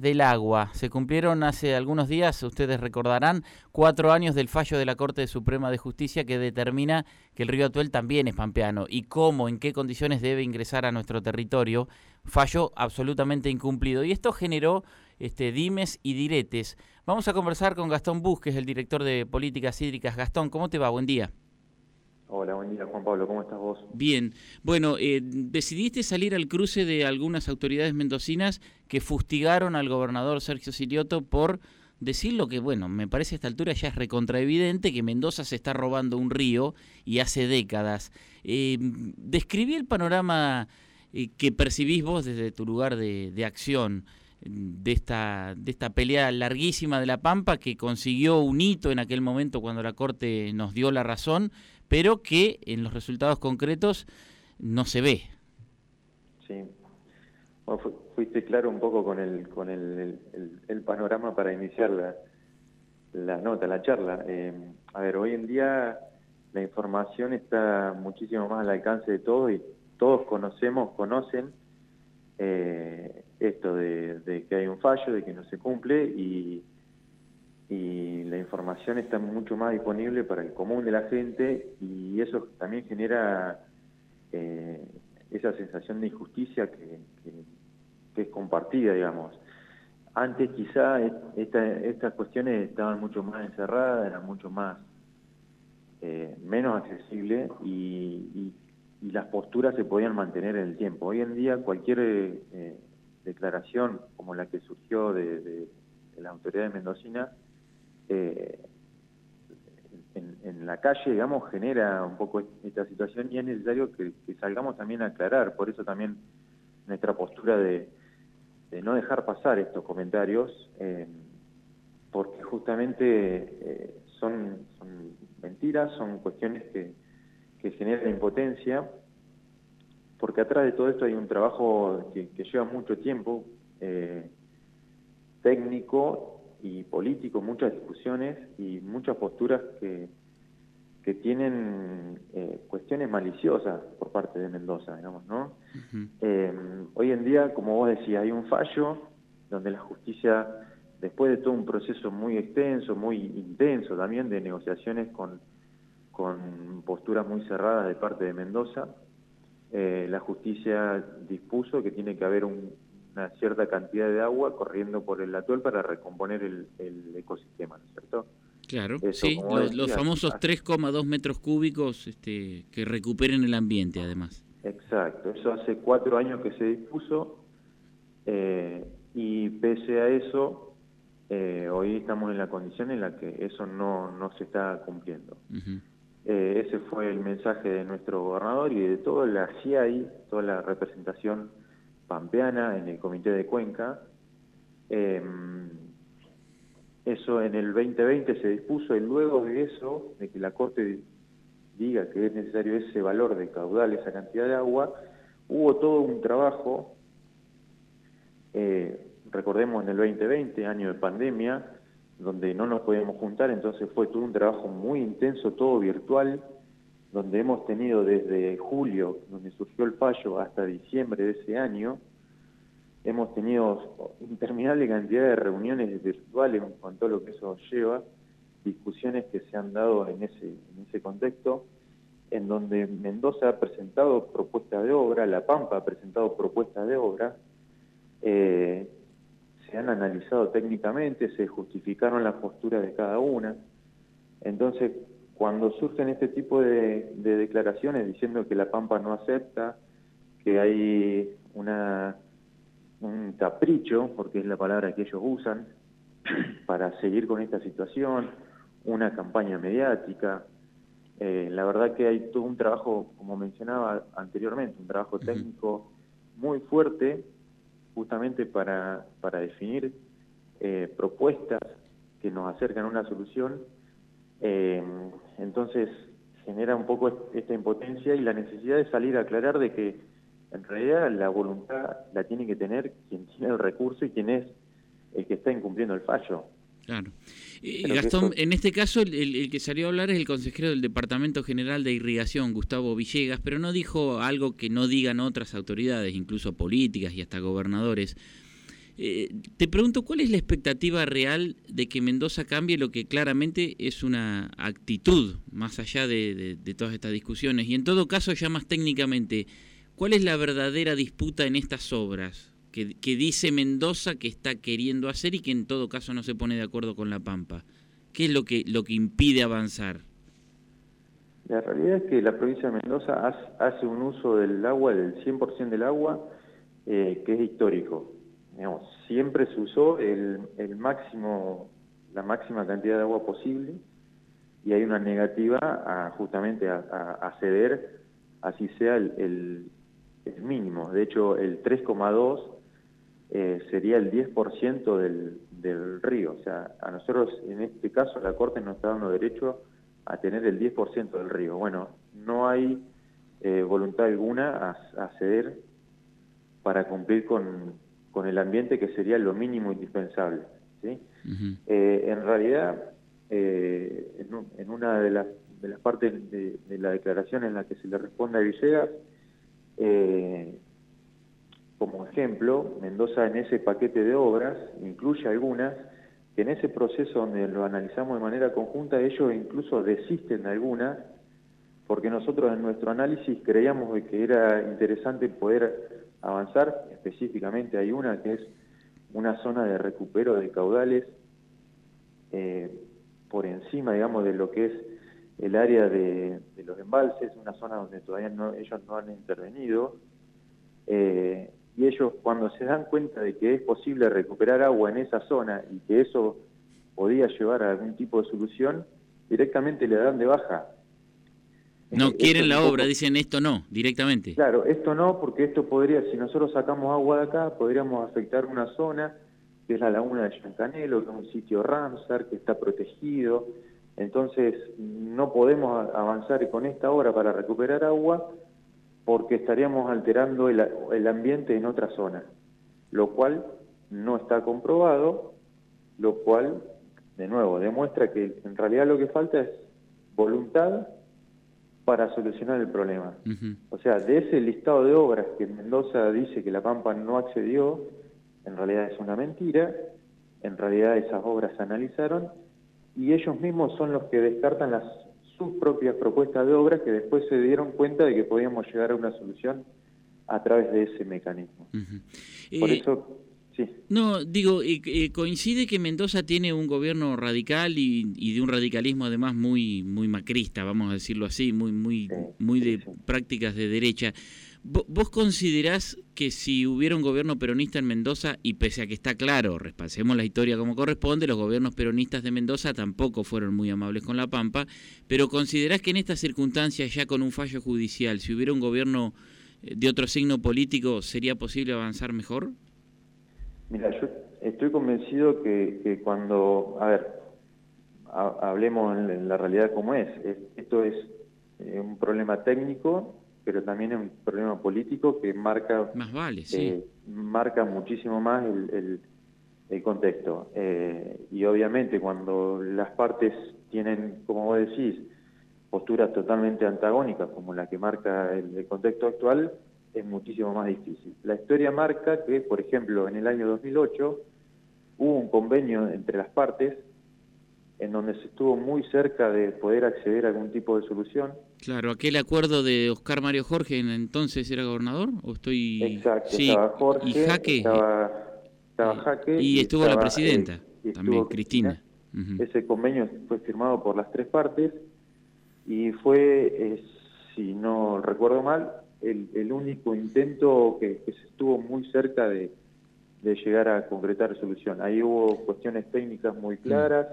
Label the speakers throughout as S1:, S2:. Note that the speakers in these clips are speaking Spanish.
S1: del agua. Se cumplieron hace algunos días, ustedes recordarán, cuatro años del fallo de la Corte Suprema de Justicia que determina que el río Atuel también es pampeano y cómo, en qué condiciones debe ingresar a nuestro territorio. Fallo absolutamente incumplido. Y esto generó este, dimes y diretes. Vamos a conversar con Gastón Bus, que es el director de Políticas Hídricas. Gastón, ¿cómo te va? Buen día.
S2: Hola, buen día Juan Pablo, ¿cómo estás vos?
S1: Bien, bueno, eh, decidiste salir al cruce de algunas autoridades mendocinas que fustigaron al gobernador Sergio Silioto por decir lo que, bueno, me parece a esta altura ya es recontraevidente que Mendoza se está robando un río y hace décadas. Eh, describí el panorama eh, que percibís vos desde tu lugar de, de acción de esta, de esta pelea larguísima de la Pampa que consiguió un hito en aquel momento cuando la Corte nos dio la razón, pero que en los resultados concretos no se ve.
S2: Sí, fuiste claro un poco con el, con el, el, panorama para iniciar la, la nota, la charla. Eh, a ver, hoy en día la información está muchísimo más al alcance de todos y todos conocemos, conocen eh, esto de, que hay un fallo, de que no se cumple y, la información está mucho más disponible para el común de la gente y eso también genera eh, esa sensación de injusticia que, es compartida, digamos. Antes quizá estas cuestiones estaban mucho más encerradas, eran mucho más eh, menos accesibles y, y las posturas se podían mantener en el tiempo. Hoy en día cualquier eh, declaración como la que surgió de, la autoridad de Mendocina, eh, en, la calle, digamos, genera un poco esta situación y es necesario que, salgamos también a aclarar. Por eso también nuestra postura de, no dejar pasar estos comentarios, eh, porque justamente son, son mentiras, son cuestiones que que genera impotencia, porque atrás de todo esto hay un trabajo que, lleva mucho tiempo, eh, técnico y político, muchas discusiones y muchas posturas que, que tienen eh, cuestiones maliciosas por parte de Mendoza, digamos, ¿no? Eh, hoy en día, como vos decías, hay un fallo donde la justicia, después de todo un proceso muy extenso, muy intenso también de negociaciones con con posturas muy cerradas de parte de Mendoza. Eh, la justicia dispuso que tiene que haber una cierta cantidad de agua corriendo por el atuel para recomponer el, ecosistema, ¿no es cierto?
S1: Claro, sí, los, famosos 3,2 metros cúbicos este, que recuperen el ambiente, además.
S2: Exacto, eso hace cuatro años que se dispuso eh, y pese a eso, eh, hoy estamos en la condición en la que eso no, no se está cumpliendo. Eh, ese fue el mensaje de nuestro gobernador y de toda la CIAI, toda la representación pampeana en el Comité de Cuenca. Em, eso en el 2020 se dispuso y luego de eso, de que la Corte diga que es necesario ese valor de caudal, esa cantidad de agua, hubo todo un trabajo, eh, recordemos en el 2020, año de pandemia, donde no nos podíamos juntar, entonces fue todo un trabajo muy intenso, todo virtual, donde hemos tenido desde julio, donde surgió el fallo, hasta diciembre de ese año, hemos tenido interminable cantidad de reuniones virtuales con todo lo que eso lleva, discusiones que se han dado en ese, en ese contexto, en donde Mendoza ha presentado propuestas de obra, La Pampa ha presentado propuestas de obra, eh, se han analizado técnicamente, se justificaron las posturas de cada una. Entonces, cuando surgen este tipo de, declaraciones diciendo que la Pampa no acepta, que hay una, un capricho, porque es la palabra que ellos usan, para seguir con esta situación, una campaña mediática. Eh, la verdad que hay todo un trabajo, como mencionaba anteriormente, un trabajo técnico muy fuerte justamente para, para definir eh, propuestas que nos acercan a una solución. Eh, entonces genera un poco esta impotencia y la necesidad de salir a aclarar de que en realidad la voluntad la tiene que tener quien tiene el recurso y quien es el que está incumpliendo el fallo.
S1: Claro. Eh, Gastón, en este caso el, que salió a hablar es el consejero del Departamento General de Irrigación, Gustavo Villegas, pero no dijo algo que no digan otras autoridades, incluso políticas y hasta gobernadores. Eh, te pregunto, ¿cuál es la expectativa real de que Mendoza cambie lo que claramente es una actitud, más allá de, todas estas discusiones? Y en todo caso, ya más técnicamente, ¿cuál es la verdadera disputa en estas obras que, dice Mendoza que está queriendo hacer y que en todo caso no se pone de acuerdo con La Pampa? ¿Qué es lo que, lo que impide avanzar?
S2: La realidad es que la provincia de Mendoza hace un uso del agua, del 100% del agua, eh, que es histórico. siempre se usó el, máximo, la máxima cantidad de agua posible y hay una negativa a, justamente a, ceder, así sea el, mínimo. De hecho, el 3,2 eh, sería el 10% del, del río. O sea, a nosotros en este caso la Corte nos está dando derecho a tener el 10% del río. Bueno, no hay eh, voluntad alguna a, ceder para cumplir con, con, el ambiente que sería lo mínimo indispensable. ¿sí? Eh, en realidad, en, una de las, de las partes de, la declaración en la que se le responde a Villegas, como ejemplo, Mendoza en ese paquete de obras incluye algunas que en ese proceso donde lo analizamos de manera conjunta, ellos incluso desisten de algunas, porque nosotros en nuestro análisis creíamos que era interesante poder avanzar, específicamente hay una que es una zona de recupero de caudales eh, por encima, digamos, de lo que es el área de, los embalses, una zona donde todavía no, ellos no han intervenido, eh, y ellos cuando se dan cuenta de que es posible recuperar agua en esa zona y que eso podía llevar a algún tipo de solución, directamente le dan de baja.
S1: No eh, quieren la obra, dicen esto no, directamente.
S2: Claro, esto no, porque esto podría, si nosotros sacamos agua de acá, podríamos afectar una zona, que es la laguna de Yancanelo, que es un sitio Ramsar, que está protegido. Entonces, no podemos avanzar con esta obra para recuperar agua, porque estaríamos alterando el, ambiente en otra zona, lo cual no está comprobado, lo cual, de nuevo, demuestra que en realidad lo que falta es voluntad para solucionar el problema. O sea, de ese listado de obras que Mendoza dice que La Pampa no accedió, en realidad es una mentira, en realidad esas obras se analizaron y ellos mismos son los que descartan las sus propias propuestas de obra que después se dieron cuenta de que podíamos llegar a una solución a través de ese mecanismo. Por
S1: eh, eso, sí. No, digo, eh, coincide que Mendoza tiene un gobierno radical y, de un radicalismo además muy muy macrista, vamos a decirlo así, muy muy muy de prácticas de derecha. ¿Vos considerás que si hubiera un gobierno peronista en Mendoza, y pese a que está claro, repasemos la historia como corresponde, los gobiernos peronistas de Mendoza tampoco fueron muy amables con La Pampa, pero considerás que en estas circunstancias, ya con un fallo judicial, si hubiera un gobierno eh, de otro signo político, ¿sería posible avanzar mejor?
S2: Mira, yo estoy convencido que, cuando, a ver, hablemos en la realidad como es, esto es eh, un problema técnico pero también es un problema político que marca
S1: más vale, sí. Eh,
S2: marca muchísimo más el, el, contexto. Eh, y obviamente cuando las partes tienen, como vos decís, posturas totalmente antagónicas como la que marca el, contexto actual, es muchísimo más difícil. La historia marca que, por ejemplo, en el año 2008 hubo un convenio entre las partes en donde se estuvo muy cerca de poder acceder a algún tipo de solución.
S1: Claro, aquel acuerdo de Oscar Mario Jorge entonces era gobernador o estoy
S2: Exacto, estaba Jorge, y Jaque estaba, Jaque
S1: y, estuvo la presidenta eh, también Cristina.
S2: Ese convenio fue firmado por las tres partes y fue, eh, si no recuerdo mal, el, único intento que, se estuvo muy cerca de, llegar a concretar solución. Ahí hubo cuestiones técnicas muy claras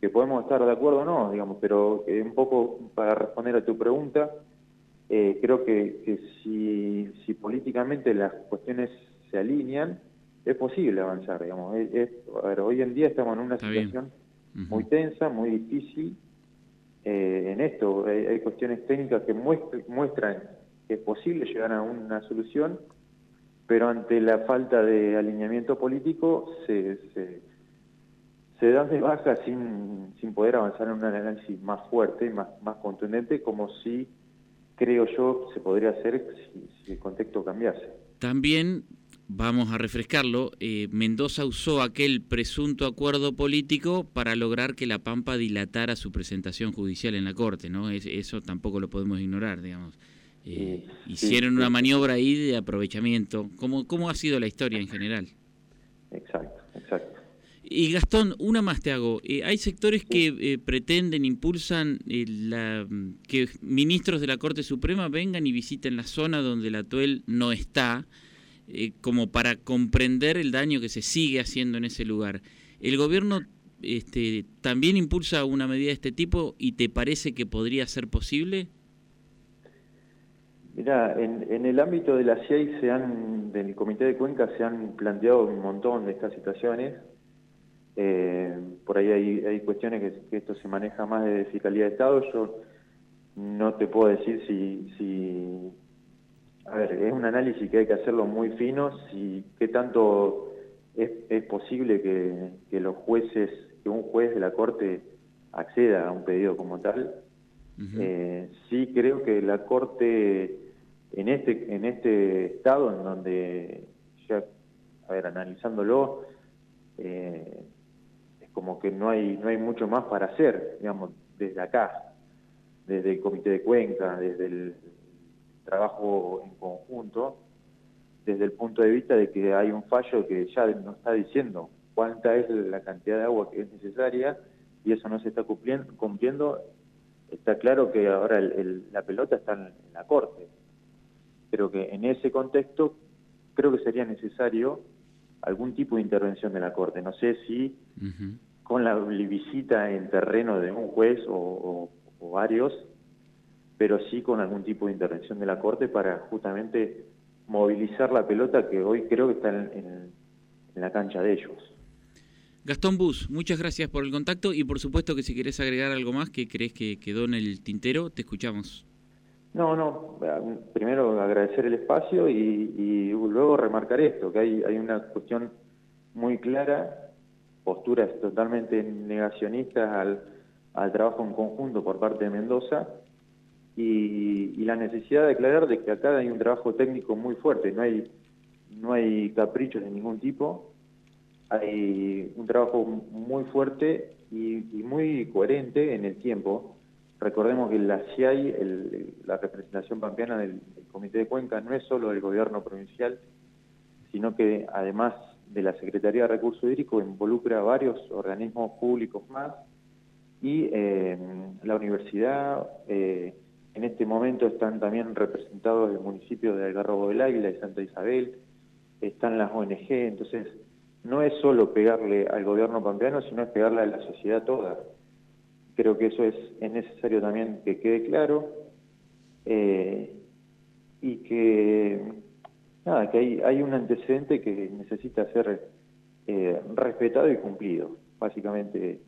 S2: que podemos estar de acuerdo o no, digamos, pero eh, un poco para responder a tu pregunta, eh, creo que, si, si, políticamente las cuestiones se alinean, es posible avanzar, digamos. hoy en día estamos en una situación muy tensa, muy difícil eh, en esto. Hay, cuestiones técnicas que muestran que es posible llegar a una solución, pero ante la falta de alineamiento político se se dan de baja sin, sin poder avanzar en un análisis más fuerte, más, más contundente, como si, creo yo, se podría hacer si, el contexto cambiase.
S1: También vamos a refrescarlo, eh, Mendoza usó aquel presunto acuerdo político para lograr que La Pampa dilatara su presentación judicial en la Corte, ¿no? eso tampoco lo podemos ignorar, digamos. Eh, hicieron una maniobra ahí de aprovechamiento. ¿Cómo, ¿Cómo ha sido la historia en general?
S2: Exacto.
S1: Y Gastón, una más te hago. Eh, hay sectores que pretenden, impulsan la, que ministros de la Corte Suprema vengan y visiten la zona donde la TUEL no está eh, como para comprender el daño que se sigue haciendo en ese lugar. ¿El gobierno este, también impulsa una medida de este tipo y te parece que podría ser posible?
S2: Mira, en, el ámbito de la CIEI, se han, del Comité de Cuenca, se han planteado un montón de estas situaciones. Eh, por ahí hay, cuestiones que, que, esto se maneja más de Fiscalía de Estado. Yo no te puedo decir si, si a ver, es un análisis que hay que hacerlo muy fino, si qué tanto es, posible que, los jueces, que un juez de la Corte acceda a un pedido como tal. Eh, sí creo que la Corte, en este, en este estado, en donde, ya, a ver, analizándolo, eh, como que no hay, no hay mucho más para hacer, digamos, desde acá, desde el Comité de Cuenca, desde el trabajo en conjunto, desde el punto de vista de que hay un fallo que ya nos está diciendo cuánta es la cantidad de agua que es necesaria y eso no se está cumpliendo, está claro que ahora la pelota está en, la Corte, pero que en ese contexto creo que sería necesario algún tipo de intervención de la Corte. No sé si con la visita en terreno de un juez o varios pero sí con algún tipo de intervención de la Corte para justamente movilizar la pelota que hoy creo que está en, la cancha de ellos.
S1: Gastón Bus, muchas gracias por el contacto y por supuesto que si querés agregar algo más que crees que quedó en el tintero, te escuchamos.
S2: No, no, primero agradecer el espacio y, luego remarcar esto, que hay, una cuestión muy clara, posturas totalmente negacionistas al, al trabajo en conjunto por parte de Mendoza, y, la necesidad de aclarar de que acá hay un trabajo técnico muy fuerte, no hay, no hay caprichos de ningún tipo, hay un trabajo muy fuerte y, muy coherente en el tiempo. Recordemos que la CIAI, la representación pampeana del, Comité de Cuenca, no es solo del gobierno provincial, sino que además de la Secretaría de Recursos Hídricos involucra a varios organismos públicos más y eh, la universidad, eh, en este momento están también representados el municipio de Algarrobo del Águila, de Santa Isabel, están las ONG, entonces no es solo pegarle al gobierno pampeano, sino es pegarle a la sociedad toda. Creo que eso es, necesario también que quede claro eh, y que nada, que hay, un antecedente que necesita ser eh, respetado y cumplido, básicamente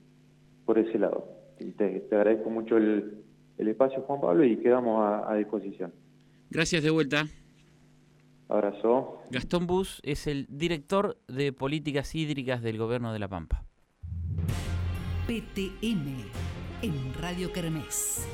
S2: por ese lado. te agradezco mucho el, el espacio, Juan Pablo, y quedamos a, disposición.
S1: Gracias de vuelta.
S2: Abrazo.
S1: Gastón Bus es el director de políticas hídricas del gobierno de La Pampa.
S3: PTM en Radio Kermés.